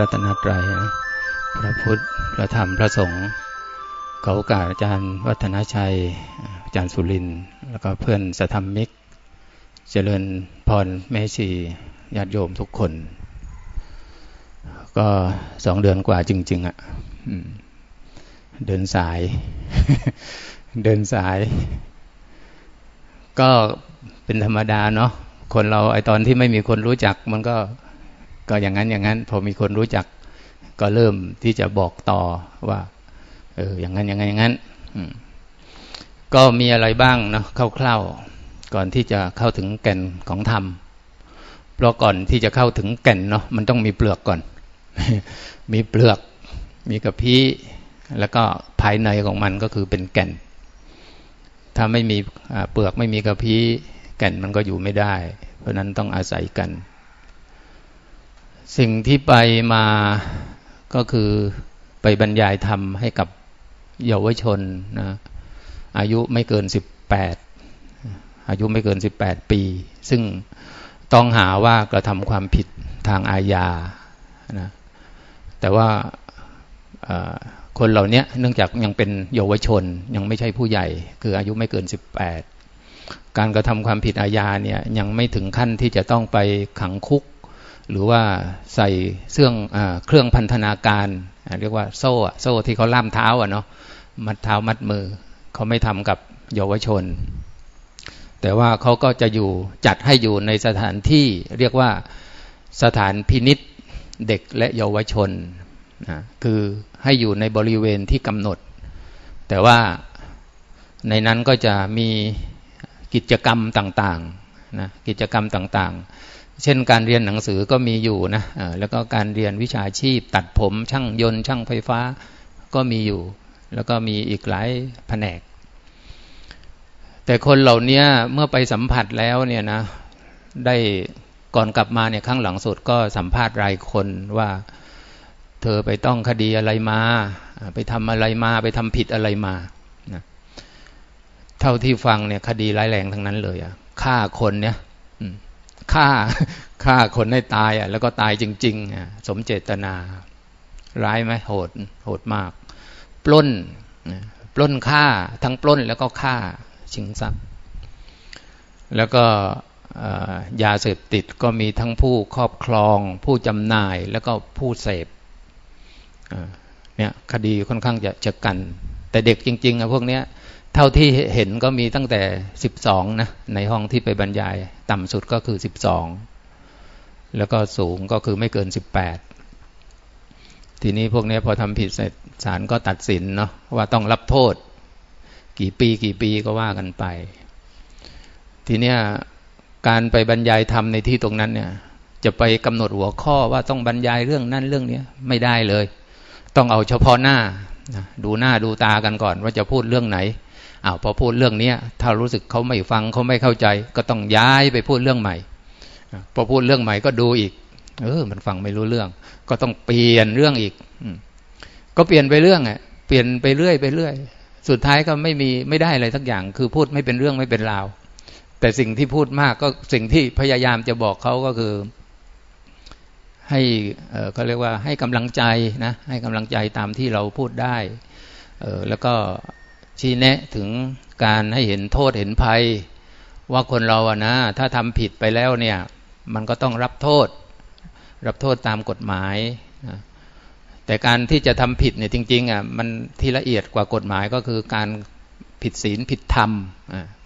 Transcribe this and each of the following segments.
รัตนตรัยนะพระพุทธ พระธรรม พระสงฆ์ขอโอกาอาจารย์วัฒนชัย อาจารย์สุริน แล้วก็เพื่อนสธรรมิก เจริญพรแม่ชีญาติโยมทุกคน ก็สองเดือนกว่าจริง ๆอะ่ะเดินสาย เดินสาย ก็เป็นธรรมดาเนาะคนเราไอตอนที่ไม่มีคนรู้จักมันก็ ก็อย่างนั้นอย่างนั้น พอมีคนรู้จัก ก็เริ่มที่จะบอกต่อว่า เอออย่างนั้นอย่างนั้นอย่างนั้นก็มีอะไรบ้างเนาะคร่าวๆก่อนที่จะเข้าถึงแก่นของธรรมเพราะก่อนที่จะเข้าถึงแก่นเนาะมันต้องมีเปลือกก่อน มีเปลือก มีกระพี้แล้วก็ภายในของมันก็คือเป็นแก่น ถ้าไม่มีเปลือกไม่มีกระพี้แก่นมันก็อยู่ไม่ได้ เพราะนั้นต้องอาศัยกัน สิ่งที่ไปมาก็คือไปบรรยายธรรมให้กับเยาวชนนะอายุไม่เกินสิบแปดอายุไม่เกินสิบแปดปี ซึ่งต้องหาว่ากระทำความผิดทางอาญานะแต่ว่าคนเหล่านี้เนื่องจากยังเป็นเยาวชนยังไม่ใช่ผู้ใหญ่ คืออายุไม่เกินสิบแปดการกระทำความผิดอาญาเนี่ยยังไม่ถึงขั้นที่จะต้องไปขังคุก หรือว่าใส่เสื่องอเครื่องพันธนาการ เรียกว่าโซ่โซ่ที่เขาล่ามเท้าอะเนาะมัดเท้ามัดมือ เขาไม่ทำกับเยาวชน แต่ว่าเขาก็จะอยู่จัดให้อยู่ในสถานที่เรียกว่าสถานพินิษเด็กและเยาวชนนะคือให้อยู่ในบริเวณที่กำหนด แต่ว่าในนั้นก็จะมีกิจกรรมต่างๆนะกิจกรรมต่างๆ เช่นการเรียนหนังสือก็มีอยู่นะแล้วก็การเรียนวิชาชีพ ตัดผม ช่างยนต์ช่างไฟฟ้าก็มีอยู่ แล้วก็มีอีกหลายแผนก แต่คนเหล่านี้เมื่อไปสัมผัสแล้วเนี่ยนะได้ก่อนกลับมาเนี่ยครั้งหลังสุดก็สัมภาษณ์รายคนว่าเธอไปต้องคดีอะไรมา ไปทำอะไรมาไปทำผิดอะไรมานะเท่าที่ฟังเนี่ยคดีร้ายแรงทั้งนั้นเลยอะฆ่าคนเนี่ย ฆ่าฆ่าคนให้ตายอะ แล้วก็ตายจริงๆอะสมเจตนา ร้ายไหมโหดโหดมาก ปล้นปล้นฆ่าทั้งปล้นแล้วก็ฆ่าชิงทรัพย์ แล้วก็ยาเสพติดก็มีทั้งผู้ครอบครอง ผู้จำหน่ายแล้วก็ผู้เสพเนี่ยคดีค่อนข้างจะจะกัน แต่เด็กจริงๆอะพวกเนี้ย เท่าที่เห็นก็มีตั้งแต่สิบสองนะในห้องที่ไปบรรยาย ต่ำสุดก็คือสิบสองแล้วก็สูงก็คือไม่เกินสิบแปดทีนี้พวกนี้พอทำผิดเสร็จศาลก็ตัดสินเนาะว่าต้องรับโทษ กี่ปีกี่ปีก็ว่ากันไป ทีเนี้ยการไปบรรยายธรรมในที่ตรงนั้นเนี่ย จะไปกำหนดหัวข้อว่าต้องบรรยายเรื่องนั้นเรื่องนี้ไม่ได้เลย ต้องเอาเฉพาะหน้าดูหน้าดูตากันก่อนว่าจะพูดเรื่องไหน อ้าวพอพูดเรื่องนี้ถ้ารู้สึกเขาไม่ฟังเขาไม่เข้าใจ ก็ต้องย้ายไปพูดเรื่องใหม่พอพูดเรื่องใหม่ก็ดูอีก เออ มันฟังไม่รู้เรื่อง ก็ต้องเปลี่ยนเรื่องอีกก็เปลี่ยนไปเรื่องอะเปลี่ยนไปเรื่อยไปเรื่อย สุดท้ายก็ไม่มีไม่ได้อะไรสักอย่าง คือพูดไม่เป็นเรื่องไม่เป็นราว แต่สิ่งที่พูดมากก็สิ่งที่พยายามจะบอกเขาก็คือ ให้เขาเรียกว่าให้กำลังใจนะ ให้กำลังใจตามที่เราพูดได้แล้วก็ ชี้แนะถึงการให้เห็นโทษเห็นภัย ว่าคนเราอะนะ ถ้าทำผิดไปแล้วเนี่ย มันก็ต้องรับโทษ รับโทษตามกฎหมายนะแต่การที่จะทำผิดเนี่ยจริงๆอะมันที่ละเอียดกว่ากฎหมายก็คือการผิดศีลผิดธรรม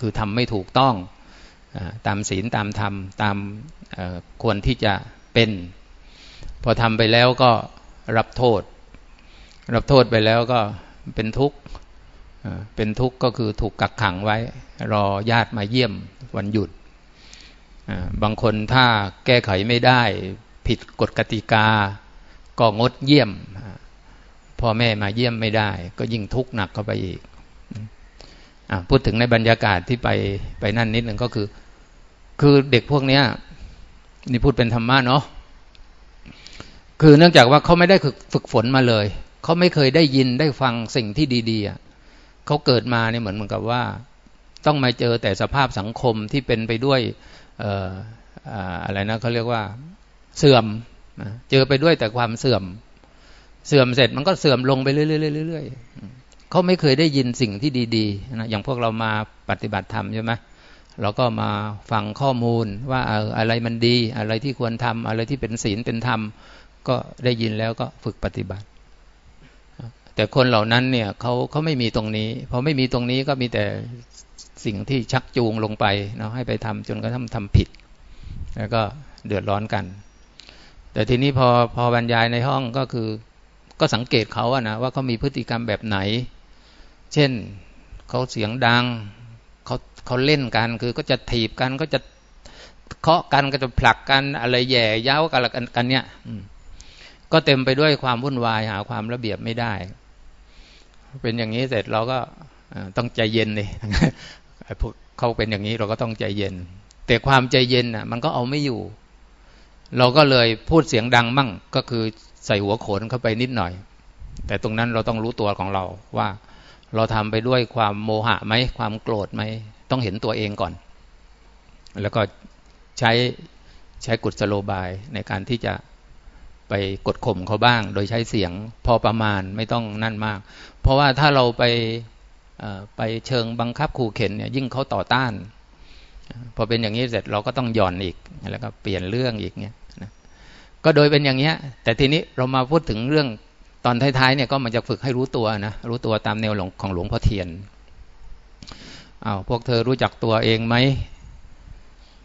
คือทำไม่ถูกต้องตามศีลตามธรรมตามควรที่จะเป็น พอทำไปแล้วก็รับโทษ รับโทษไปแล้วก็เป็นทุกข์ เป็นทุกข์ก็คือถูกกักขังไว้ รอญาติมาเยี่ยมวันหยุด บางคนถ้าแก้ไขไม่ได้ ผิดกฎกติกา ก็งดเยี่ยม พ่อแม่มาเยี่ยมไม่ได้ ก็ยิ่งทุกข์หนักเข้าไปอีกพูดถึงในบรรยากาศที่ไปไปนั่นนิดหนึ่งก็คือ คือเด็กพวกนี้นี่พูดเป็นธรรมะเนาะคือเนื่องจากว่าเขาไม่ได้ฝึกฝนมาเลย เขาไม่เคยได้ยินได้ฟังสิ่งที่ดีๆ เขาเกิดมาเนี่ยเหมือนเหมือนกับว่า ต้องมาเจอแต่สภาพสังคมที่เป็นไปด้วยอะไรนะเขาเรียกว่าเสื่อมเจอไปด้วยแต่ความเสื่อม เสื่อมเสร็จมันก็เสื่อมลงไปเรื่อยๆเขาไม่เคยได้ยินสิ่งที่ดีๆนะอย่างพวกเรามาปฏิบัติธรรมใช่ไหมเราก็มาฟังข้อมูลว่าอะไรมันดี อะไรที่ควรทำอะไรที่เป็นศีลเป็นธรรม ก็ได้ยินแล้วก็ฝึกปฏิบัติ แต่คนเหล่านั้นเนี่ยเขาเขาไม่มีตรงนี้พอไม่มีตรงนี้ก็มีแต่สิ่งที่ชักจูงลงไปเนาะให้ไปทำจนกระทั่งทำผิด แล้วก็เดือดร้อนกัน แต่ทีนี้พอพอบรรยายในห้องก็คือก็สังเกตเขาอะนะว่าเขามีพฤติกรรมแบบไหน เช่นเขาเสียงดังเขาเขาเล่นกันคือก็จะถีบกันก็จะเคาะกันก็จะผลักกันอะไรแย่เย้ากันกันกันเนี่ยก็เต็มไปด้วยความวุ่นวายหาความระเบียบไม่ได้ เป็นอย่างนี้เสร็จเราก็ต้องใจเย็นเลยพวกเขาเป็นอย่างนี้เราก็ต้องใจเย็น แต่ความใจเย็นน่ะ มันก็เอาไม่อยู่ เราก็เลยพูดเสียงดังมั่งก็คือใส่หัวโขนเข้าไปนิดหน่อย แต่ตรงนั้นเราต้องรู้ตัวของเราว่าเราทำไปด้วยความโมหะไหมความโกรธไหมต้องเห็นตัวเองก่อน แล้วก็ใช้ใช้กุศโลบายในการที่จะ ไปกดข่มเขาบ้าง โดยใช้เสียงพอประมาณไม่ต้องนั่นมาก เพราะว่าถ้าเราไปไปเชิงบังคับขู่เข็นเนี่ยยิ่งเขาต่อต้าน พอเป็นอย่างนี้เสร็จเราก็ต้องหย่อนอีกแล้วก็เปลี่ยนเรื่องอีกเนี่ยนะก็โดยเป็นอย่างเนี้ย แต่ทีนี้เรามาพูดถึงเรื่องตอนท้ายๆเนี่ยก็มันจะฝึกให้รู้ตัวนะรู้ตัวตามแนวของหลวงพ่อเทียนอา้าวพวกเธอรู้จักตัวเองไหม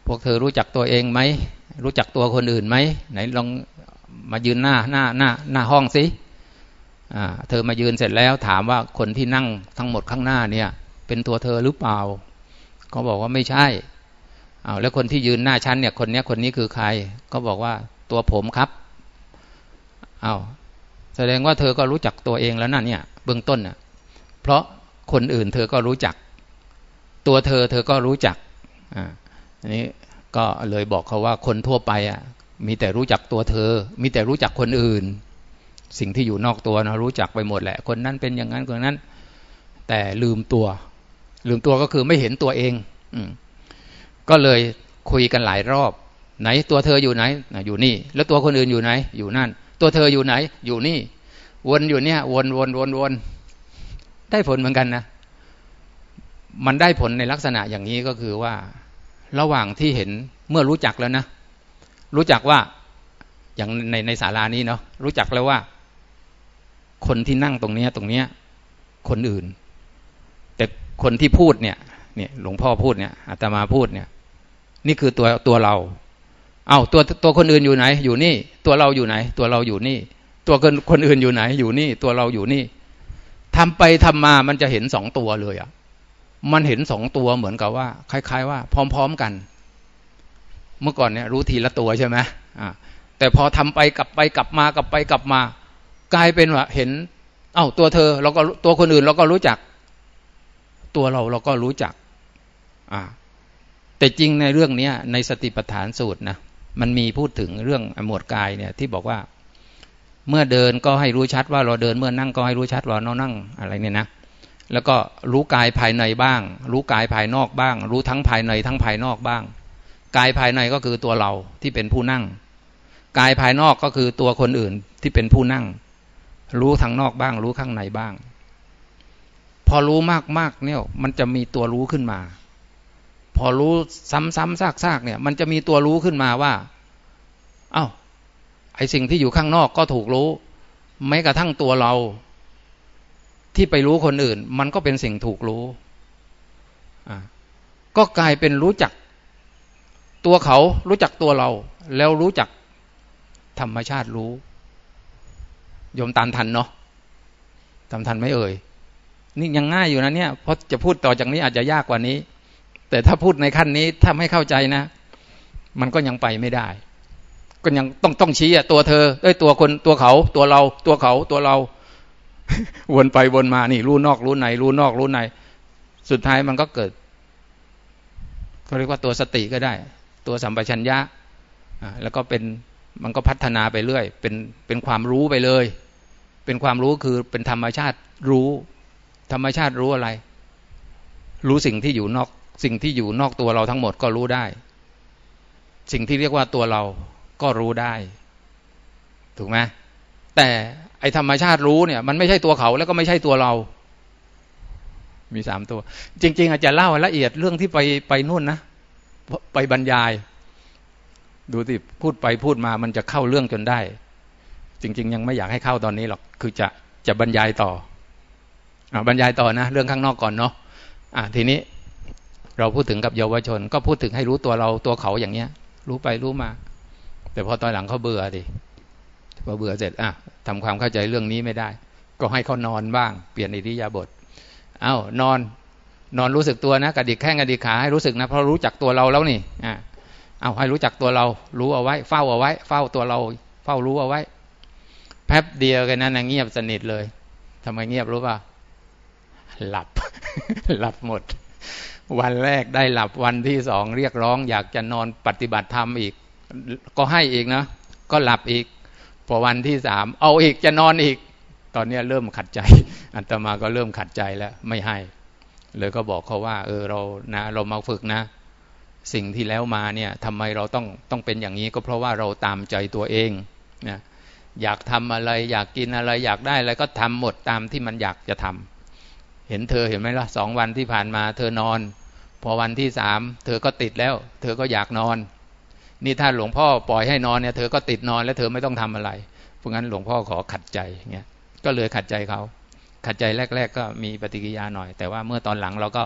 พวกเธอรู้จักตัวเองไหมรู้จักตัวคนอื่นไหมไหนลอง มายืนหน้าหน้าหน้าหน้าห้องสิเธอมายืนเสร็จแล้วถามว่าคนที่นั่งทั้งหมดข้างหน้าเนี่ย เป็นตัวเธอหรือเปล่าเขาบอกว่าไม่ใช่อา้าวแล้วคนที่ยืนหน้าชั้นเนี่ยคนนี้คนนี้คือใคร ก็บอกว่าตัวผมครับอา้าวแสดงว่าเธอก็รู้จักตัวเองแล้วนั่นเนี่ย เบื้องต้นน่ะเพราะคนอื่นเธอก็รู้จัก ตัวเธอเธอก็รู้จักอ่าอันนี้ก็เลยบอกเขาว่าคนทั่วไปอะ มีแต่รู้จักตัวเธอ มีแต่รู้จักคนอื่น สิ่งที่อยู่นอกตัวนะรู้จักไปหมดแหละ คนนั้นเป็นอย่างนั้นคนนั้น แต่ลืมตัว ลืมตัวก็คือไม่เห็นตัวเอง อืก็เลยคุยกันหลายรอบ ไหนตัวเธออยู่ไหนอยู่นี่ แล้วตัวคนอื่นอยู่ไหน อยู่นั่น ตัวเธออยู่ไหน อยู่นี่ วนอยู่เนี่ย วนวนวนวนได้ผลเหมือนกันนะมันได้ผลในลักษณะอย่างนี้ก็คือว่า ระหว่างที่เห็นเมื่อรู้จักแล้วนะ รู้จักว่าอย่างในในศาลานี้เนาะรู้จักแล้วว่า คนที่นั่งตรงเนี้ยตรงเนี้ย คนอื่น แต่คนที่พูดเนี่ยเนี่ยหลวงพ่อพูดเนี่ยอาตมาพูดเนี่ย นี่คือตัวตัวเรา เอาตัวตัวคนอื่นอยู่ไหน อยู่นี่ ตัวเราอยู่ไหน ตัวเราอยู่นี่ ตัวคนคนอื่นอยู่ไหน อยู่นี่ ตัวเราอยู่นี่ทำไปทำมามันจะเห็นสองตัวเลยอะมันเห็นสองตัวเหมือนกับว่า คล้าย ๆ ว่า พร้อม ๆ กัน เมื่อก่อนเนี่ยรู้ทีละตัวใช่ไหมอ่าแต่พอทำไปกลับไปกลับมากลับไปกลับมา กลายเป็นว่าเห็น เอ้าตัวเธอเราก็ตัวคนอื่นเราก็รู้จัก ตัวเราเราก็รู้จัก อ่า แต่จริงในเรื่องเนี้ย ในสติปัฏฐานสูตรนะมันมีพูดถึงเรื่องหมวดกายเนี่ย ที่บอกว่าเมื่อเดินก็ให้รู้ชัดว่าเราเดินเมื่อนั่งก็ให้รู้ชัดว่าเรานั่งอะไรเนี่ยนะแล้วก็รู้กายภายในบ้าง รู้กายภายนอกบ้าง รู้ทั้งภายในทั้งภายนอกบ้าง กายภายในก็คือตัวเราที่เป็นผู้นั่ง กายภายนอกก็คือตัวคนอื่นที่เป็นผู้นั่ง รู้ทางนอกบ้าง รู้ข้างในบ้าง พอรู้มากๆเนี่ยมันจะมีตัวรู้ขึ้นมา พอรู้ซ้ำๆซากๆเนี่ย มันจะมีตัวรู้ขึ้นมาว่า เอา้าไอสิ่งที่อยู่ข้างนอกก็ถูกรู้แม้กระทั่งตัวเรา ที่ไปรู้คนอื่น มันก็เป็นสิ่งถูกรู้อ่าก็กลายเป็นรู้จัก ตัวเขารู้จักตัวเรา แล้วรู้จักธรรมชาติรู้ยมตามทันเนาะตามทันไม่เอ่ยนี่ยังง่ายอยู่นะเนี่ยเพราะจะพูดต่อจากนี้อาจจะยากกว่านี้ แต่ถ้าพูดในขั้นนี้ถ้าไม่เข้าใจนะ มันก็ยังไปไม่ได้ ก็ยังต้องต้องชี้อะตัวเธอด้วยตัวคนตัวเขา ตัวเรา ตัวเขาตัวเรา วนไปวนมานี่ รู้นอกรู้ในรู้นอกรู้ใน สุดท้ายมันก็เกิดเขาเรียกว่าตัวสติก็ได้ ตัวสัมปชัญญะแล้วก็เป็นมันก็พัฒนาไปเรื่อย เป็นเป็นความรู้ไปเลย เป็นความรู้คือเป็นธรรมชาติรู้ ธรรมชาติรู้อะไร รู้สิ่งที่อยู่นอก สิ่งที่อยู่นอกตัวเราทั้งหมดก็รู้ได้ สิ่งที่เรียกว่าตัวเราก็รู้ได้ ถูกไหมแต่ไอธรรมชาติรู้เนี่ย มันไม่ใช่ตัวเขาแล้วก็ไม่ใช่ตัวเรา มีสามตัว จริง ๆ อาจจะเล่าละเอียดเรื่องที่ไปไปนู่นนะ ไปบรรยาย ดูสิพูดไปพูดมามันจะเข้าเรื่องจนได้ จริง ๆ ยังไม่อยากให้เข้าตอนนี้หรอกคือจะจะบรรยายต่ออบรรยายต่อนะ เรื่องข้างนอกก่อนเนาะอะทีนี้เราพูดถึงกับเยาวชน ก็พูดถึงให้รู้ตัวเราตัวเขาอย่างเนี้ย รู้ไปรู้มา แต่พอตอนหลังเขาเบื่อดิพอเบื่อเสร็จอะทำความเข้าใจเรื่องนี้ไม่ได้ ก็ให้เขานอนบ้าง เปลี่ยนอิริยาบถเอา้านอน นอนรู้สึกตัวนะกระดิกแข้งกระดิกขาให้รู้สึกนะเพราะรู้จักตัวเราแล้วนี่อะเอาให้รู้จักตัวเรา รู้เอาไว้ เฝ้าเอาไว้ เฝ้าตัวเรา เฝ้ารู้เอาไว้ แป๊บเดียวกันนั้นเงียบสนิทเลยทำไมเงียบรู้ป่ะหลับ หลับหมด วันแรกได้หลับวันที่สองเรียกร้อง อยากจะนอนปฏิบัติธรรมอีก ก็ให้อีกนะก็หลับอีกพอวันที่สามเอาอีกจะนอนอีก ตอนนี้เริ่มขัดใจอัตมาก็เริ่มขัดใจแล้ว ไม่ให้ เลยก็บอกเขาว่า เออเรานะเรามาฝึกนะ สิ่งที่แล้วมาเนี่ยทำไมเราต้องต้องเป็นอย่างนี้ก็เพราะว่าเราตามใจตัวเองนะอยากทำอะไร อยากกินอะไร อยากได้อะไรก็ทำหมดตามที่มันอยากจะทำเห็นเธอเห็นไหมล่ะสองวันที่ผ่านมาเธอนอน พอวันที่สามเธอก็ติดแล้ว เธอก็อยากนอน นี่ถ้าหลวงพ่อปล่อยให้นอนเนี่ยเธอก็ติดนอนแล้วเธอไม่ต้องทำอะไร เพราะงั้นหลวงพ่อขอขัดใจเงี้ยก็เลยขัดใจเขา ขัดใจแรก ๆ ก็มีปฏิกิริยาหน่อย แต่ว่าเมื่อตอนหลังเราก็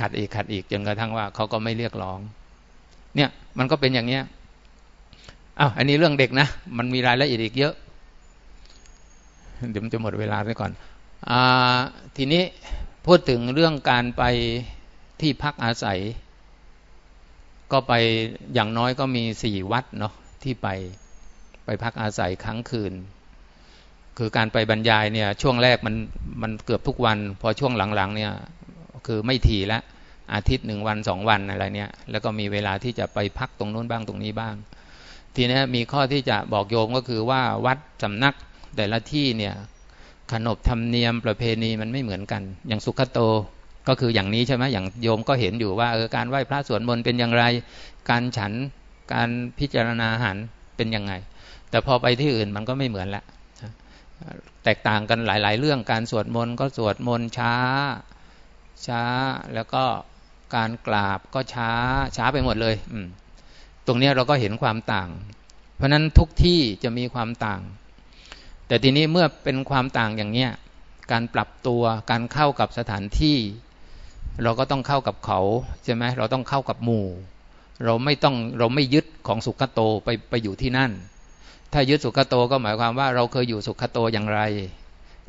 ขัดอีกขัดอีกจนกระทั่งว่าเขาก็ไม่เรียกร้อง เนี่ยมันก็เป็นอย่างเนี้ยอ้าวอันนี้เรื่องเด็กนะ มันมีรายละเอียดอีกเยอะ เดี๋ยวมันจะหมดเวลาไปก่อนทีนี้พูดถึงเรื่องการไปที่พักอาศัย ก็ไปอย่างน้อยก็มีสี่วัดเนาะที่ไปไปพักอาศัยครั้งคืน คือการไปบรรยายเนี่ย ช่วงแรกมันมันเกือบทุกวัน พอช่วงหลังๆ เนี่ย คือไม่ทีละอาทิตย์หนึ่งวันสองวันอะไรเนี่ย แล้วก็มีเวลาที่จะไปพักตรงนู้นบ้างตรงนี้บ้าง ทีนี้มีข้อที่จะบอกโยมก็คือว่าวัดสำนักแต่ละที่เนี่ยขนบธรรมเนียมประเพณีมันไม่เหมือนกัน อย่างสุขโตก็คืออย่างนี้ใช่ไหมอย่างโยมก็เห็นอยู่ว่าเออการไหว้พระสวดมนต์เป็นอย่างไร การฉันการพิจารณาอาหารเป็นยังไง แต่พอไปที่อื่นมันก็ไม่เหมือนละ แตกต่างกันหลาย ๆ เรื่องการสวดมนต์ก็สวดมนต์ช้า ช้าแล้วก็การกราบก็ช้าช้าไปหมดเลยตรงนี้เราก็เห็นความต่าง เพราะนั้นทุกที่จะมีความต่าง แต่ทีนี้เมื่อเป็นความต่างอย่างเนี้ยการปรับตัวการเข้ากับสถานที่ เราก็ต้องเข้ากับเขาใช่ไหมเราต้องเข้ากับหมู่ เราไม่ต้องเราไม่ยึดของสุขโตไปไปอยู่ที่นั่น ถ้ายึดสุขโตก็หมายความว่า เราเคยอยู่สุขโตอย่างไร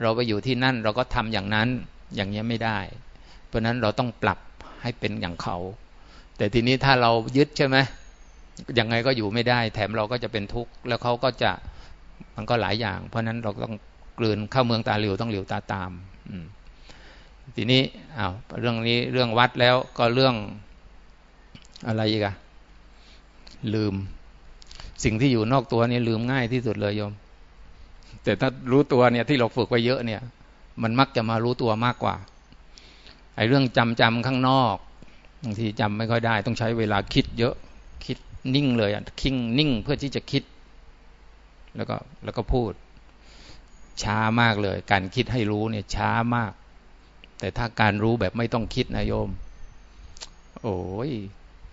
เราไปอยู่ที่นั่นเราก็ทำอย่างนั้นอย่างนี้ไม่ได้ เพราะนั้นเราต้องปรับให้เป็นอย่างเขา แต่ทีนี้ถ้าเรายึดใช่ไหมยังไงก็อยู่ไม่ได้ แถมเราก็จะเป็นทุกข์แล้วเขาก็จะมันก็หลายอย่าง เพราะนั้นเราต้องกลืนเข้าเมืองตาหลิวต้องหลิวตาตามทีนี้อ้าวเรื่องนี้เรื่องวัดแล้วก็เรื่องอะไรอีกอะลืม สิ่งที่อยู่นอกตัวนี่ลืมง่ายที่สุดเลยโยม แต่ถ้ารู้ตัวเนี่ยที่เราฝึกไว้เยอะเนี่ย มันมักจะมารู้ตัวมากกว่า ไอ้เรื่องจำจำข้างนอกบางทีจำไม่ค่อยได้ ต้องใช้เวลาคิดเยอะคิดนิ่งเลยอะคิงนิ่งเพื่อที่จะคิด แล้วก็แล้วก็พูด ช้ามากเลย การคิดให้รู้เนี่ยช้ามาก แต่ถ้าการรู้แบบไม่ต้องคิดนะโยม โอ้ย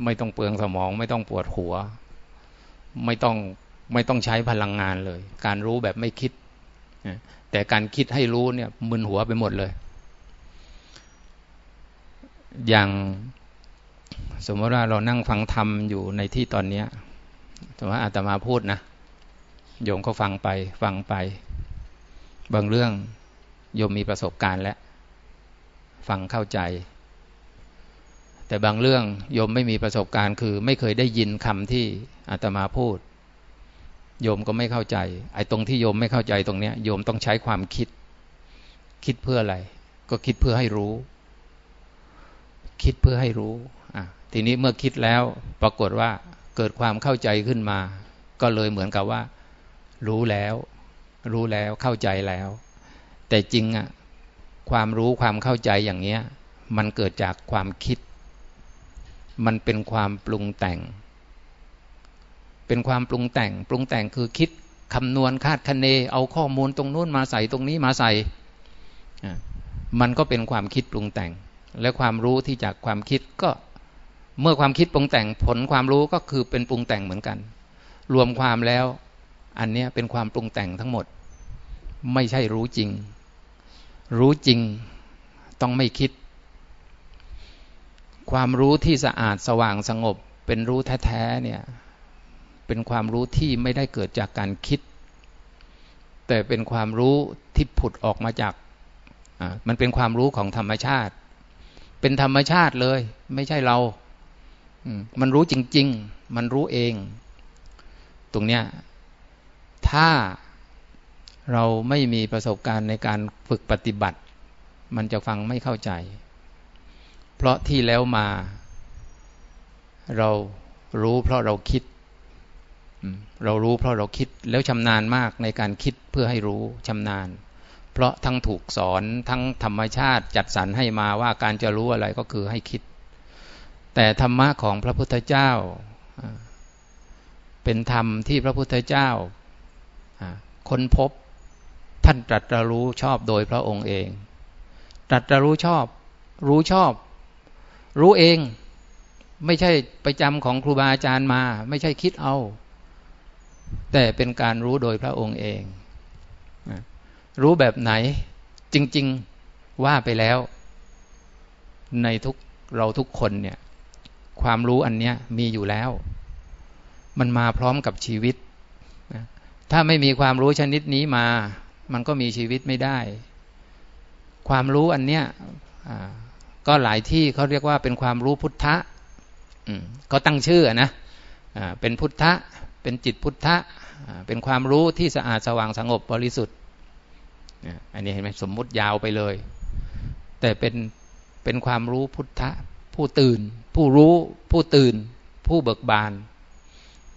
ไม่ต้องเปลืองสมอง ไม่ต้องปวดหัว ไม่ต้องไม่ต้องใช้พลังงานเลย การรู้แบบไม่คิด แต่การคิดให้รู้เนี่ยมึนหัวไปหมดเลย อย่างสมมติว่าเรานั่งฟังธรรมอยู่ในที่ตอนนี้สมมติว่าอาตมาพูดนะ โยมก็ฟังไปฟังไป บางเรื่องโยมมีประสบการณ์แล้ว ฟังเข้าใจ แต่บางเรื่องโยมไม่มีประสบการณ์ คือ ไม่เคยได้ยินคำที่อาตมาพูด โยมก็ไม่เข้าใจ ไอ้ตรงที่โยมไม่เข้าใจตรงเนี้ยโยมต้องใช้ความคิด คิดเพื่ออะไร ก็คิดเพื่อให้รู้ คิดเพื่อให้รู้อะทีนี้เมื่อคิดแล้วปรากฏว่าเกิดความเข้าใจขึ้นมา ก็เลยเหมือนกับว่า รู้แล้ว รู้แล้วเข้าใจแล้ว แต่จริงอะความรู้ความเข้าใจอย่างเนี้ย มันเกิดจากความคิด มันเป็นความปรุงแต่ง เป็นความปรุงแต่ง ปรุงแต่งคือคิดคำนวณคาดคะเน เอาข้อมูลตรงนู้นมาใส่ตรงนี้มาใส่ มันก็เป็นความคิดปรุงแต่ง และความรู้ที่จากความคิดก็เมื่อความคิดปรุงแต่งผลความรู้ก็คือเป็นปรุงแต่งเหมือนกัน รวมความแล้วอันนี้เป็นความปรุงแต่งทั้งหมด ไม่ใช่รู้จริง รู้จริงต้องไม่คิด ความรู้ที่สะอาดสว่างสงบ เป็นรู้แท้ๆเนี่ยเป็นความรู้ที่ไม่ได้เกิดจากการคิด แต่เป็นความรู้ที่ผุดออกมาจากมันเป็นความรู้ของธรรมชาติ เป็นธรรมชาติเลย ไม่ใช่เรา มันรู้จริง ๆ มันรู้เอง ตรงเนี้ยถ้าเราไม่มีประสบการณ์ในการฝึกปฏิบัติ มันจะฟังไม่เข้าใจ เพราะที่แล้วมา เรารู้เพราะเราคิด เรารู้เพราะเราคิดแล้วชำนาญมากในการคิดเพื่อให้รู้ชำนาญ เพราะทั้งถูกสอนทั้งธรรมชาติจัดสรรให้มาว่าการจะรู้อะไรก็คือให้คิด แต่ธรรมะของพระพุทธเจ้า เป็นธรรมที่พระพุทธเจ้าค้นพบท่านตรัสรู้ชอบโดยพระองค์เอง ตรัสรู้ชอบ รู้ชอบ รู้เอง ไม่ใช่ไปจำของครูบาอาจารย์มา ไม่ใช่คิดเอา แต่เป็นการรู้โดยพระองค์เอง รู้แบบไหนจริง ๆว่าไปแล้ว ในทุกเราทุกคนเนี่ย ความรู้อันเนี้ยมีอยู่แล้ว มันมาพร้อมกับชีวิต ถ้าไม่มีความรู้ชนิดนี้มา มันก็มีชีวิตไม่ได้ ความรู้อันเนี้ย ก็หลายที่เขาเรียกว่าเป็นความรู้พุทธะก็ตั้งชื่อนะเป็นพุทธะ เป็นจิตพุทธะ เป็นความรู้ที่สะอาดสว่างสงบบริสุทธิ์อันนี้เห็นไหมสมมุติยาวไปเลย แต่เป็นเป็นความรู้พุทธะ ผู้ตื่น ผู้รู้ผู้ตื่น ผู้เบิกบาน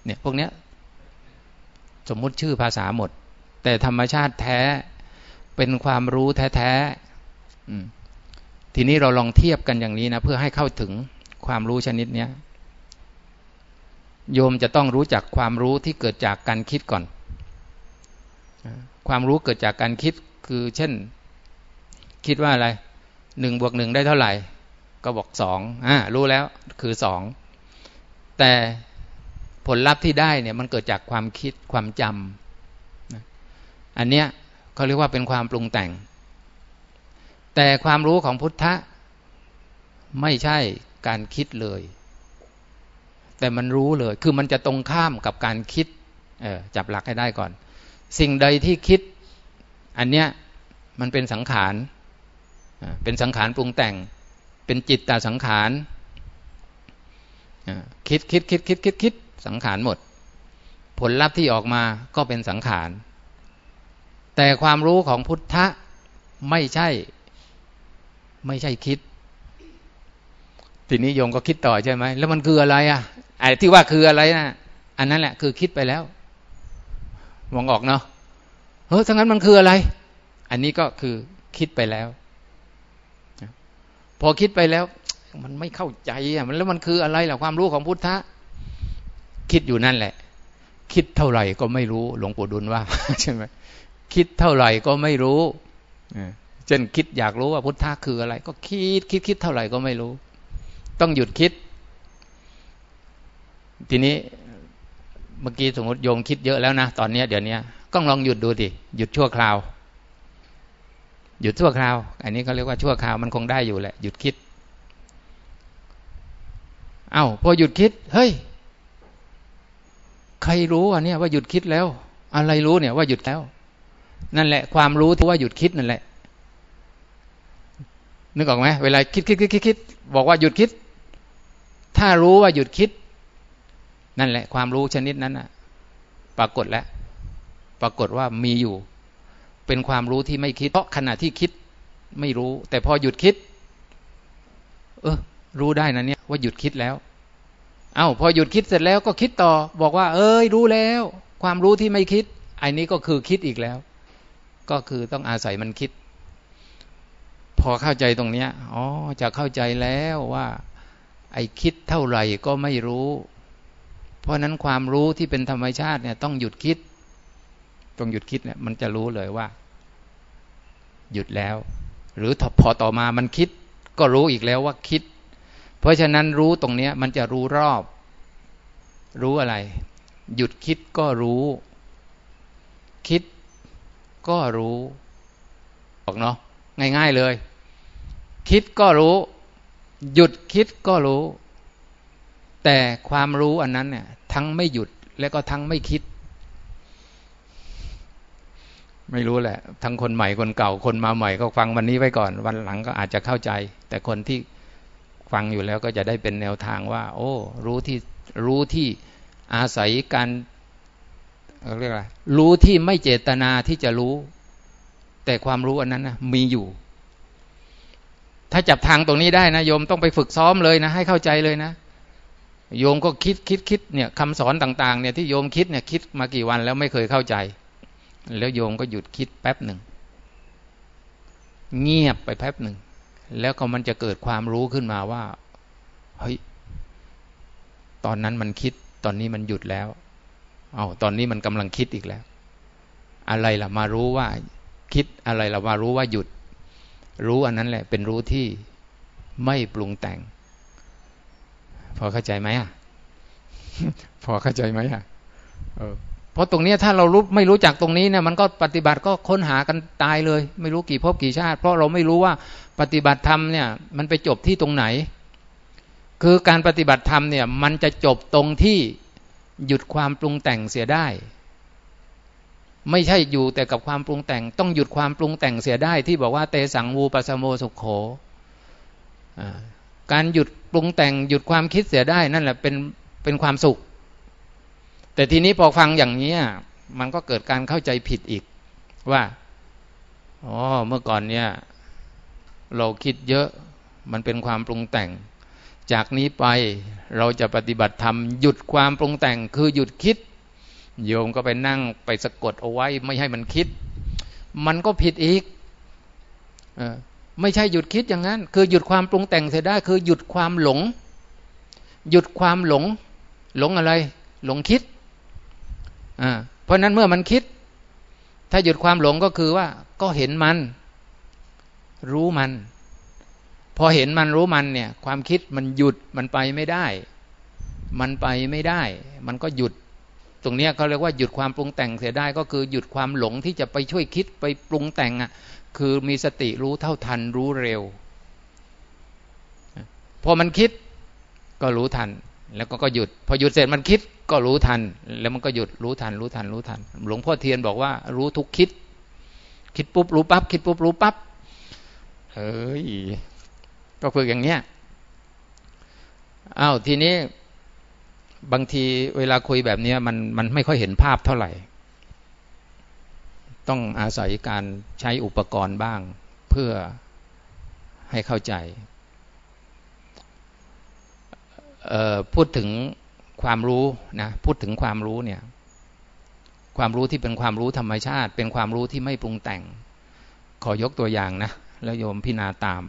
เนี่ยพวกเนี้ยสมมุติชื่อภาษาหมด แต่ธรรมชาติแท้เป็นความรู้แท้ๆ ทีนี้เราลองเทียบกันอย่างนี้นะเพื่อให้เข้าถึงความรู้ชนิดนี้โยมจะต้องรู้จักความรู้ที่เกิดจากการคิดก่อน ความรู้เกิดจากการคิดคือเช่น คิดว่าอะไรหนึ่งบวกหนึ่งได้เท่าไหร่ ก็บอกสองอ่ารู้แล้วคือสองแต่ผลลัพธ์ที่ได้เนี่ยมันเกิดจากความคิดความจำอันเนี้ยเขาเรียกว่าเป็นความปรุงแต่ง แต่ความรู้ของพุทธะไม่ใช่การคิดเลย แต่มันรู้เลย คือมันจะตรงข้ามกับการคิดจับหลักให้ได้ก่อน สิ่งใดที่คิด อันเนี้ยมันเป็นสังขารเป็นสังขารปรุงแต่ง เป็นจิตตาสังขารคิดคิดคิดคิดคิดคิดสังขารหมด ผลลัพธ์ที่ออกมาก็เป็นสังขาร แต่ความรู้ของพุทธะไม่ใช่ ไม่ใช่คิด ทีนี้โยมก็คิดต่อใช่ไหมแล้วมันคืออะไรอะไอ้ที่ว่าคืออะไรนะอันนั้นแหละคือคิดไปแล้วมองออกเนาะเฮ้ยทั้งนั้นมันคืออะไร อันนี้ก็คือคิดไปแล้ว พอคิดไปแล้ว มันไม่เข้าใจอะมันแล้วมันคืออะไรล่ะความรู้ของพุทธะคิดอยู่นั่นแหละ คิดเท่าไหร่ก็ไม่รู้ หลวงปู่ดุลว่าใช่ไหมคิดเท่าไหร่ก็ไม่รู้ เช่นคิดอยากรู้ว่าพุทธะคืออะไร ก็คิดคิดคิดเท่าไหร่ก็ไม่รู้ ต้องหยุดคิด ทีนี้เมื่อกี้สมมติโยงคิดเยอะแล้วนะตอนนี้เดี๋ยวนี้ก็ลองหยุดดูดิหยุดชั่วคราว หยุดชั่วคราว อันนี้เขาเรียกว่าชั่วคราวมันคงได้อยู่แหละหยุดคิด เอา้าพอหยุดคิด เฮ้ย ใครรู้อะเนี่ยว่าหยุดคิดแล้ว อะไรรู้เนี่ยว่าหยุดแล้ว นั่นแหละ ความรู้ที่ว่าหยุดคิดนั่นแหละ นึกออกไหมเวลาคิดคิดคิดคิดคิดบอกว่าหยุดคิด ถ้ารู้ว่าหยุดคิด นั่นแหละ ความรู้ชนิดนั้นอะปรากฏแล้วปรากฏว่ามีอยู่ เป็นความรู้ที่ไม่คิด เพราะขณะที่คิดไม่รู้ แต่พอหยุดคิด เออรู้ได้นะเนี่ยว่าหยุดคิดแล้วเอา้าพอหยุดคิดเสร็จแล้วก็คิดต่อ บอกว่า เอ้ย รู้แล้ว ความรู้ที่ไม่คิดอันนี้ก็คือคิดอีกแล้ว ก็คือต้องอาศัยมันคิด พอเข้าใจตรงเนี้ยอ๋อจะเข้าใจแล้วว่า ไอ้คิดเท่าไหร่ก็ไม่รู้ เพราะนั้นความรู้ที่เป็นธรรมชาติเนี่ยต้องหยุดคิดต้องหยุดคิดเนี่ยมันจะรู้เลยว่า หยุดแล้ว หรือพอต่อมามันคิด ก็รู้อีกแล้วว่าคิด เพราะฉะนั้นรู้ตรงเนี้ยมันจะรู้รอบ รู้อะไร หยุดคิดก็รู้ คิดก็รู้บอกเนาะง่าย ๆเลย คิดก็รู้ หยุดคิดก็รู้ แต่ความรู้อันนั้นเนี่ยทั้งไม่หยุดและก็ทั้งไม่คิด ไม่รู้แหละ ทั้งคนใหม่คนเก่าคนมาใหม่ก็ฟังวันนี้ไว้ก่อน วันหลังก็อาจจะเข้าใจ แต่คนที่ฟังอยู่แล้วก็จะได้เป็นแนวทางว่า โอ้ รู้ที่รู้ที่อาศัยการเรียกอะไรรู้ที่ไม่เจตนาที่จะรู้ แต่ความรู้อันนั้นนะมีอยู่ ถ้าจับทางตรงนี้ได้นะโยมต้องไปฝึกซ้อมเลยนะ ให้เข้าใจเลยนะ โยมก็คิดคิดคิดเนี่ยคำสอนต่างๆเนี่ยที่โยมคิดเนี่ยคิดมากี่วันแล้วไม่เคยเข้าใจ แล้วโยมก็หยุดคิดแป๊บหนึ่งเงียบไปแป๊บหนึ่งแล้วก็มันจะเกิดความรู้ขึ้นมาว่าเฮ้ยตอนนั้นมันคิดตอนนี้มันหยุดแล้ว เอาตอนนี้มันกำลังคิดอีกแล้ว อะไรล่ะมารู้ว่าคิดอะไรล่ะมารู้ว่าหยุด รู้อันนั้นแหละเป็นรู้ที่ไม่ปรุงแต่ง พอเข้าใจไหมอะ พอเข้าใจไหมอะเพราะตรงนี้ถ้าเรารู้ไม่รู้จักตรงนี้เนี่ยมันก็ปฏิบัติก็ค้นหากันตายเลย ไม่รู้กี่ภพกี่ชาติ เพราะเราไม่รู้ว่าปฏิบัติธรรมเนี่ย มันไปจบที่ตรงไหน คือการปฏิบัติธรรมเนี่ย มันจะจบตรงที่หยุดความปรุงแต่งเสียได้ ไม่ใช่อยู่แต่กับความปรุงแต่ง ต้องหยุดความปรุงแต่งเสียได้ที่บอกว่าเตสังวูปัสโมสุขโขการหยุดปรุงแต่งหยุดความคิดเสียได้นั่นแหละเป็นเป็นความสุข แต่ทีนี้พอฟังอย่างนี้มันก็เกิดการเข้าใจผิดอีกว่าอ๋อเมื่อก่อนเนี่ย เราคิดเยอะมันเป็นความปรุงแต่ง จากนี้ไปเราจะปฏิบัติธรรมหยุดความปรุงแต่งคือหยุดคิด โยมก็ไปนั่งไปสะกดเอาไว้ ไม่ให้มันคิด มันก็ผิดอีกอไม่ใช่หยุดคิดอย่างนั้น คือหยุดความปรุงแต่งเสียได้ คือหยุดความหลง หยุดความหลง หลงอะไร หลงคิดเพราะนั้นเมื่อมันคิด ถ้าหยุดความหลงก็คือว่า ก็เห็นมัน รู้มัน พอเห็นมันรู้มันเนี่ย ความคิดมันหยุดมันไปไม่ได้ มันไปไม่ได้ มันก็หยุด ตรงนี้เขาเรียกว่าหยุดความปรุงแต่งเสียได้ก็คือหยุดความหลงที่จะไปช่วยคิดไปปรุงแต่งอะคือมีสติรู้เท่าทันรู้เร็ว พอมันคิดก็รู้ทัน แล้วก็ก็หยุด พอหยุดเสร็จมันคิดก็รู้ทัน แล้วมันก็หยุดรู้ทัน รู้ทันรู้ทัน หลวงพ่อเทียนบอกว่า รู้ทุกคิด คิดปุ๊บรู้ปั๊บคิดปุ๊บรู้ปั๊บเฮ้ยก็ฝึกอย่างเนี้ยอ้าวทีนี้ บางทีเวลาคุยแบบนี้มันมันไม่ค่อยเห็นภาพเท่าไหร่ ต้องอาศัยการใช้อุปกรณ์บ้าง เพื่อให้เข้าใจ พูดถึงความรู้นะพูดถึงความรู้เนี่ย ความรู้ที่เป็นความรู้ธรรมชาติ เป็นความรู้ที่ไม่ปรุงแต่ง ขอยกตัวอย่างนะแล้วโยมพินาตาม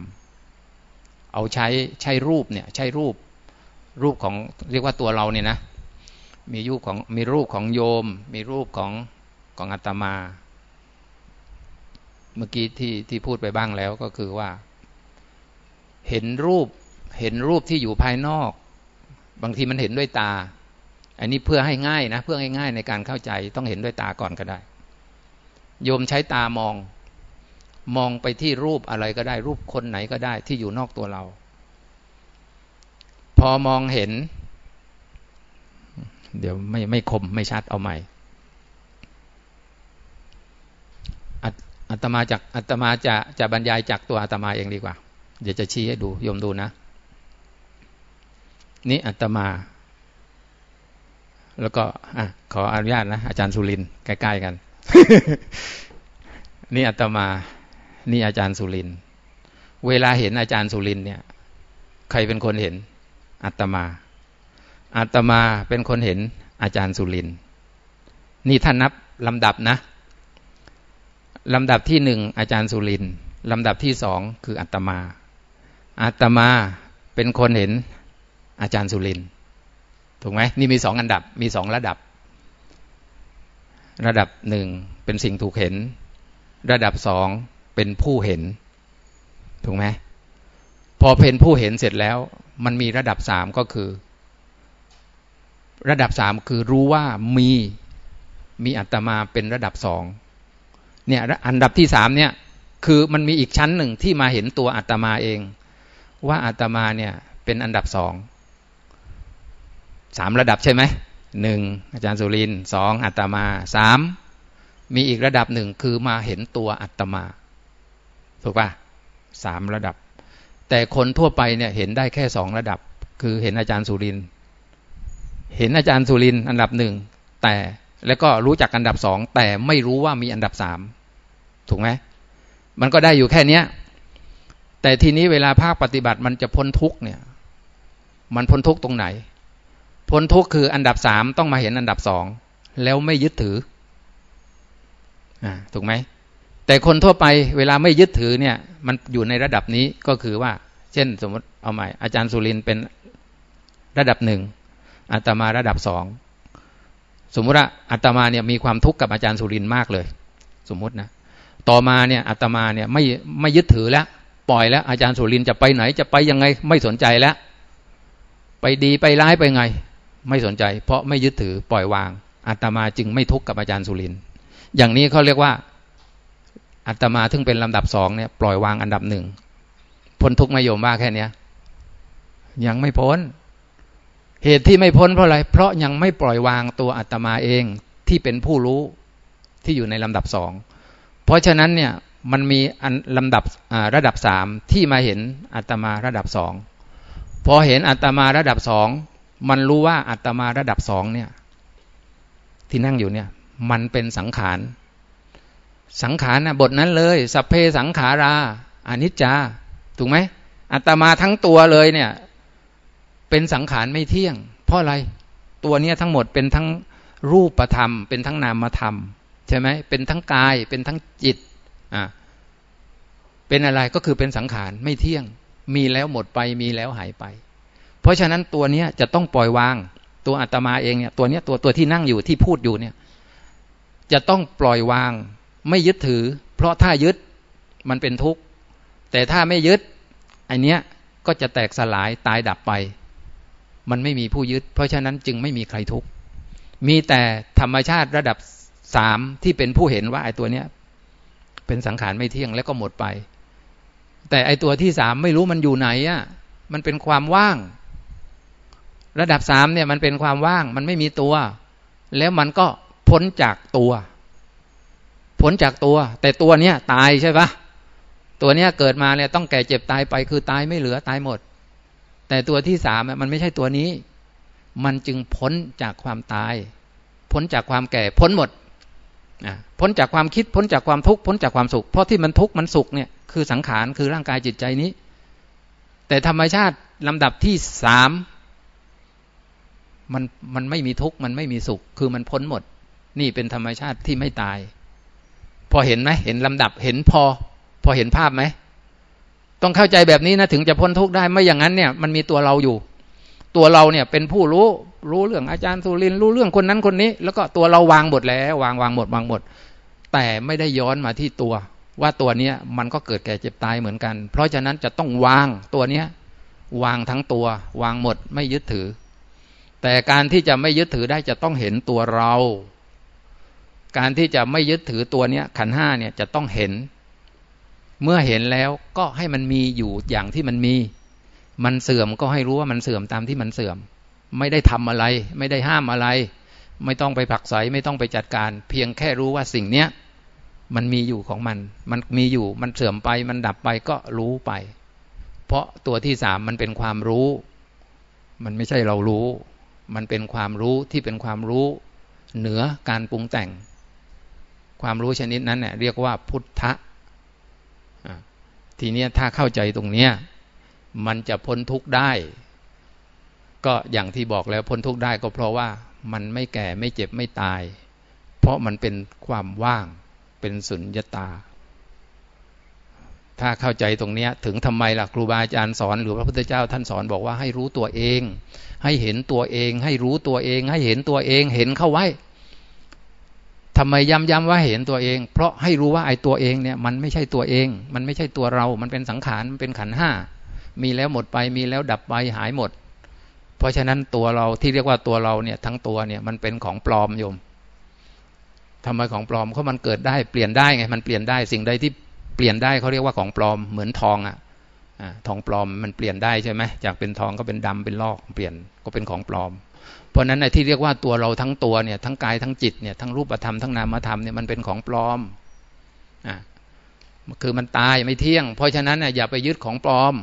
เอาใช้ใช้รูปเนี่ย ใช้รูป รูปของเรียกว่าตัวเราเนี่ยนะมีรูปของมีรูปของโยม มีรูปของของอาตมา เมื่อกี้ที่ที่พูดไปบ้างแล้วก็คือว่า เห็นรูปเห็นรูปที่อยู่ภายนอก บางทีมันเห็นด้วยตา อันนี้เพื่อให้ง่ายนะ เพื่อให้ง่ายในการเข้าใจต้องเห็นด้วยตาก่อนก็ได้ โยมใช้ตามอง มองไปที่รูปอะไรก็ได้ รูปคนไหนก็ได้ที่อยู่นอกตัวเรา พอมองเห็น เดี๋ยวไม่ไม่คมไม่ชัดเอาใหม่อัตมาจากอัตมาจะจะบรรยายจากตัวอัตมาเองดีกว่า เดี๋ยวจะชี้ให้ดูโยมดูนะ นี่อัตมา แล้วก็อะขออนุญาตนะ อาจารย์สุรินใกล้ๆกัน นี่อัตมา นี่อาจารย์สุรินเวลาเห็นอาจารย์สุรินเนี่ย ใครเป็นคนเห็น อัตมา อัตมาเป็นคนเห็นอาจารย์สุริน นี่ท่านนับลำดับนะลำดับที่หนึ่งอาจารย์สุรินลำดับที่สองคืออัตมา อัตมาเป็นคนเห็นอาจารย์สุรินถูกไหมนี่มีสองอันดับมีสองระดับ ระดับหนึ่งเป็นสิ่งถูกเห็น ระดับสองเป็นผู้เห็น ถูกไหมพอเป็นผู้เห็นเสร็จแล้ว มันมีระดับสามก็คือ ระดับสามคือรู้ว่ามีมีอัตมาเป็นระดับสองเนี่ยอันดับที่สามเนี่ยคือมันมีอีกชั้นหนึ่งที่มาเห็นตัวอัตมาเอง ว่าอัตมาเนี่ยเป็นอันดับสองสามระดับใช่ไหมหนึ่งอาจารย์สุรินสองอัตมาสามมีอีกระดับหนึ่งคือมาเห็นตัวอัตมา ถูกป่ะสามระดับ แต่คนทั่วไปเนี่ยเห็นได้แค่สองระดับ คือเห็นอาจารย์สุริน เห็นอาจารย์สุรินอันดับหนึ่งแต่แล้วก็รู้จักอันดับสองแต่ไม่รู้ว่ามีอันดับสามถูกไหมมันก็ได้อยู่แค่เนี้ย แต่ทีนี้เวลาภาคปฏิบัติมันจะพ้นทุกเนี่ย มันพ้นทุกตรงไหน พ้นทุกคืออันดับสามต้องมาเห็นอันดับสองแล้วไม่ยึดถือ อ่า ถูกไหม แต่คนทั่วไปเวลาไม่ยึดถือเนี่ย มันอยู่ในระดับนี้ก็คือว่า เช่นสมมติเอาใหม่ อาจารย์สุรินเป็นระดับหนึ่งอาตมาระดับสองสมมติว่าอาตมาเนี่ยมีความทุกข์กับอาจารย์สุรินมากเลย สมมตินะต่อมาเนี่ยอาตมาเนี่ยไม่ไม่ยึดถือแล้ว ปล่อยแล้ว อาจารย์สุรินจะไปไหนจะไปยังไงไม่สนใจแล้ว ไปดีไปร้ายไปไง ไม่สนใจ เพราะไม่ยึดถือปล่อยวางอาตมาจึงไม่ทุกข์กับอาจารย์สุรินอย่างนี้เขาเรียกว่า อาตมาถึงเป็นลำดับสองเนี่ยปล่อยวางอันดับหนึ่งพ้นทุกข์ไม่โยมว่าแค่เนี้ย ยังไม่พ้น เหตุที่ไม่พ้นเพราะอะไร เพราะยังไม่ปล่อยวางตัวอาตมาเองที่เป็นผู้รู้ที่อยู่ในลำดับสองเพราะฉะนั้นเนี่ยมันมีอันลำดับระดับสามที่มาเห็นอัตมาระดับสองพอเห็นอัตมาระดับสองมันรู้ว่าอัตมาระดับสองเนี่ย ที่นั่งอยู่เนี่ย มันเป็นสังขาร สังขารนะบทนั้นเลย สัพเพสังขาราอนิจจา ถูกไหมอัตมาทั้งตัวเลยเนี่ย เป็นสังขารไม่เที่ยง เพราะอะไร ตัวเนี้ยทั้งหมดเป็นทั้งรูปธรรม เป็นทั้งนามธรรม ใช่ไหมเป็นทั้งกาย เป็นทั้งจิตอ่าเป็นอะไรก็คือเป็นสังขารไม่เที่ยง มีแล้วหมดไป มีแล้วหายไป เพราะฉะนั้นตัวเนี้ยจะต้องปล่อยวาง ตัวอาตมาเองเนี่ย ตัวเนี้ยตัวตัวที่นั่งอยู่ที่พูดอยู่เนี่ย จะต้องปล่อยวาง ไม่ยึดถือ เพราะถ้ายึดมันเป็นทุกข์ แต่ถ้าไม่ยึดไอเนี้ยก็จะแตกสลายตายดับไป มันไม่มีผู้ยึด เพราะฉะนั้นจึงไม่มีใครทุกข์ มีแต่ธรรมชาติระดับสามที่เป็นผู้เห็นว่าไอ้ตัวเนี้ยเป็นสังขารไม่เที่ยงแล้วก็หมดไป แต่ไอ้ตัวที่สามไม่รู้มันอยู่ไหนอะมันเป็นความว่าง ระดับสามเนี่ยมันเป็นความว่าง มันไม่มีตัว แล้วมันก็พ้นจากตัว พ้นจากตัว แต่ตัวเนี้ยตายใช่ปะตัวเนี้ยเกิดมาเนี่ยต้องแก่เจ็บตายไปคือตายไม่เหลือตายหมด แต่ตัวที่สามมันไม่ใช่ตัวนี้ มันจึงพ้นจากความตาย พ้นจากความแก่พ้นหมดพ้นจากความคิดพ้นจากความทุกข์พ้นจากความสุข เพราะที่มันทุกข์มันสุขเนี่ยคือสังขารคือร่างกายจิตใจนี้ แต่ธรรมชาติลำดับที่สามมันมันไม่มีทุกข์มันไม่มีสุข คือมันพ้นหมด นี่เป็นธรรมชาติที่ไม่ตาย อเห็นไหมเห็นลำดับเห็นพอ พอเห็นภาพไหมต้องเข้าใจแบบนี้นะถึงจะพ้นทุกข์ได้ไม่อย่างนั้นเนี่ยมันมีตัวเราอยู่ ตัวเราเนี่ยเป็นผู้รู้รู้เรื่องอาจารย์สุรินรู้เรื่องคนนั้นคนนี้ แล้วก็ตัวเราวางหมดแล้ว วางวางหมดวางหมด แต่ไม่ได้ย้อนมาที่ตัว ว่าตัวเนี้ยมันก็เกิดแก่เจ็บตายเหมือนกัน เพราะฉะนั้นจะต้องวางตัวเนี้ยวางทั้งตัว วางหมดไม่ยึดถือ แต่การที่จะไม่ยึดถือได้จะต้องเห็นตัวเรา การที่จะไม่ยึดถือตัวเนี้ยขันห้าเนี่ยจะต้องเห็น เมื่อเห็นแล้วก็ให้มันมีอยู่อย่างที่มันมี มันเสื่อมก็ให้รู้ว่ามันเสื่อมตามที่มันเสื่อม ไม่ได้ทำอะไร ไม่ได้ห้ามอะไร ไม่ต้องไปผักใสไม่ต้องไปจัดการ เพียงแค่รู้ว่าสิ่งเนี้ยมันมีอยู่ของมัน มันมีอยู่ มันเสื่อมไป มันดับไปก็รู้ไป เพราะตัวที่สามมันเป็นความรู้ มันไม่ใช่เรารู้ มันเป็นความรู้ที่เป็นความรู้ เหนือการปรุงแต่ง ความรู้ชนิดนั้นเนี่ยเรียกว่าพุทธะทีนี้ถ้าเข้าใจตรงเนี้ยมันจะพ้นทุกข์ได้ ก็อย่างที่บอกแล้วพ้นทุกข์ได้ก็เพราะว่ามันไม่แก่ไม่เจ็บไม่ตาย เพราะมันเป็นความว่างเป็นสุญญตา ถ้าเข้าใจตรงเนี้ยถึงทำไมล่ะครูบาอาจารย์สอน หรือพระพุทธเจ้าท่านสอนบอกว่าให้รู้ตัวเอง ให้เห็นตัวเอง ให้รู้ตัวเอง ให้เห็นตัวเอง เห็นเข้าไว้ ทำไมย้ำๆว่าเห็นตัวเอง เพราะให้รู้ว่าไอ้ตัวเองเนี่ยมันไม่ใช่ตัวเอง มันไม่ใช่ตัวเรา มันเป็นสังขาร มันเป็นขันห้า มีแล้วหมดไป มีแล้วดับไปหายหมด เพราะฉะนั้นตัวเราที่เรียกว่าตัวเราเนี่ยทั้งตัวเนี่ยมันเป็นของปลอมโยมทำไมของปลอมเพราะมันเกิดได้เปลี่ยนได้ไง มันเปลี่ยนได้สิ่งใดที่เปลี่ยนได้เขาเรียกว่าของปลอมเหมือนทองอะทองปลอมมันเปลี่ยนได้ใช่ไหมจากเป็นทองก็เป็นดำเป็นลอกเปลี่ยนก็เป็นของปลอม เพราะนั้นในที่เรียกว่าตัวเราทั้งตัวเนี่ยทั้งกายทั้งจิตเนี่ยทั้งรูปธรรมทั้งนามธรรมเนี่ยมันเป็นของปลอมอ่าคือมันตายไม่เที่ยง เพราะฉะนั้นเนี่ยอย่าไปยึดของปลอม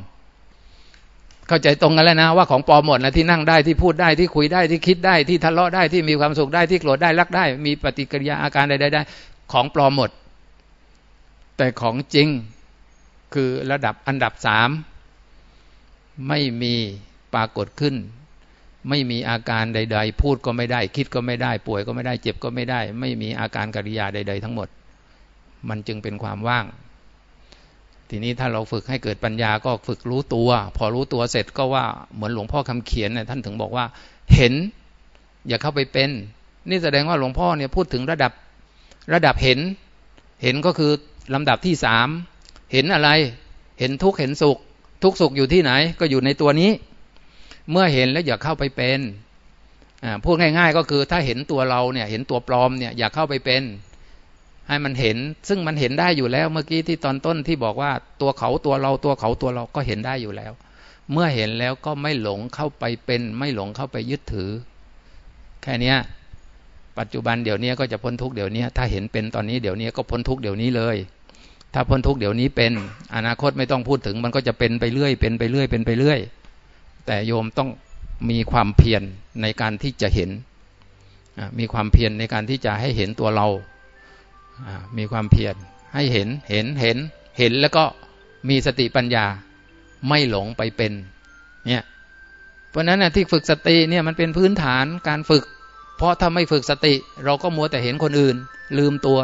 เข้าใจตรงกันแล้วนะว่าของปลอมหมดนะที่นั่งได้ที่พูดได้ที่คุยได้ที่คิดได้ที่ทะเลาะได้ที่มีความสุขได้ที่โกรธได้รักได้ มีปฏิกิริยาอาการใดๆได้ของปลอมหมด แต่ของจริงคือระดับอันดับสามไม่มีปรากฏขึ้น ไม่มีอาการใด ๆ พูดก็ไม่ได้ คิดก็ไม่ได้ ป่วยก็ไม่ได้ เจ็บก็ไม่ได้ ไม่มีอาการกิริยาใด ๆ ทั้งหมด มันจึงเป็นความว่าง ทีนี้ถ้าเราฝึกให้เกิดปัญญาก็ฝึกรู้ตัว พอรู้ตัวเสร็จก็ว่าเหมือนหลวงพ่อคำเขียนเนี่ยท่านถึงบอกว่า เห็น อย่าเข้าไปเป็น นี่แสดงว่าหลวงพ่อเนี่ยพูดถึงระดับระดับเห็น เห็นก็คือลำดับที่สามเห็นอะไร เห็นทุกเห็นสุข ทุกสุขอยู่ที่ไหน ก็อยู่ในตัวนี้ เมื่อเห็นแล้วอย่าเข้าไปเป็นพูดง่าย ๆ ก็คือถ้าเห็นตัวเราเนี่ย เห็นตัวปลอมเนี่ยอย่าเข้าไปเป็น ให้มันเห็น ซึ่งมันเห็นได้อยู่แล้ว เมื่อกี้ที่ตอนต้นที่บอกว่าตัวเขาตัวเราตัวเขาตัวเราก็เห็นได้อยู่แล้ว เมื่อเห็นแล้วก็ไม่หลงเข้าไปเป็น ไม่หลงเข้าไปยึดถือ แค่นี้ปัจจุบันเดี๋ยวนี้ก็จะพ้นทุกเดี๋ยวนี้ถ้าเห็นเป็นตอนนี้เดี๋ยวนี้ก็พ้นทุกเดี๋ยวนี้เลย ถ้าพ้นทุกเดี๋ยวนี้เป็น อนาคตไม่ต้องพูดถึง มันก็จะเป็นไปเรื่อย เป็นไปเรื่อยเป็นไปเรื่อย แต่โยมต้องมีความเพียรในการที่จะเห็น มีความเพียรในการที่จะให้เห็นตัวเรา มีความเพียรให้เห็น เห็น เห็น เห็นแล้วก็มีสติปัญญาไม่หลงไปเป็น เนี่ย เพราะนั้นนะที่ฝึกสติเนี่ยมันเป็นพื้นฐานการฝึก เพราะถ้าไม่ฝึกสติ เราก็มัวแต่เห็นคนอื่น ลืมตัว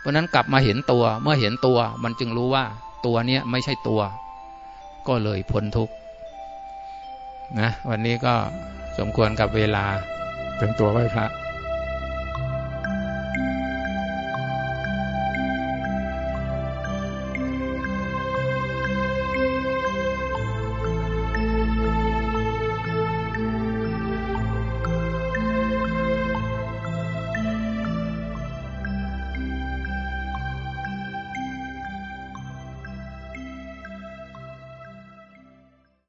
เพราะนั้นกลับมาเห็นตัว เมื่อเห็นตัว มันจึงรู้ว่าตัวเนี้ยไม่ใช่ตัว ก็เลยพ้นทุกข์ นะวันนี้ก็สมควรกับเวลาเป็นตัวไหว้พระ